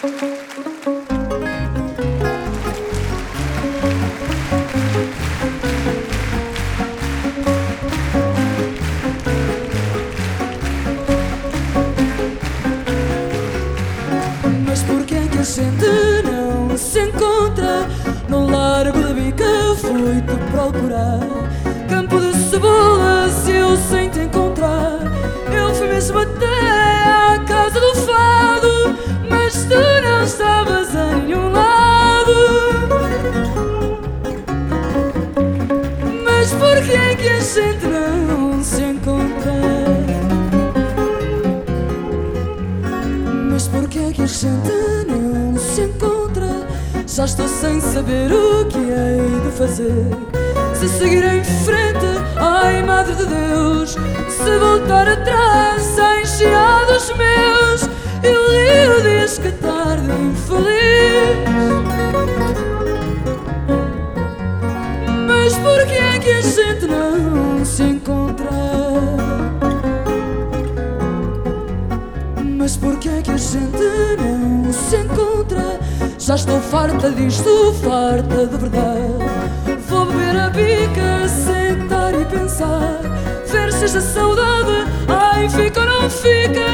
Mas porquê é que a gente não se encontra No largo da bica? Fui-te procurar Campo de estavas a nenhum lado Mas porquê é que a gente não se encontra Mas porquê é que a gente não se encontra? Já estou sem saber o que hei de fazer. Se seguir em frente, ai Madre de Deus, se voltar atrás, sem Mas porquê é que a gente não se encontra? Mas porquê é que a gente não se encontra? Já estou farta disto, farta de verdade. Vou beber a bica, sentar e pensar. Ver se esta saudade, ai, fica ou não fica.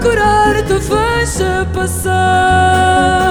curar te veja passar.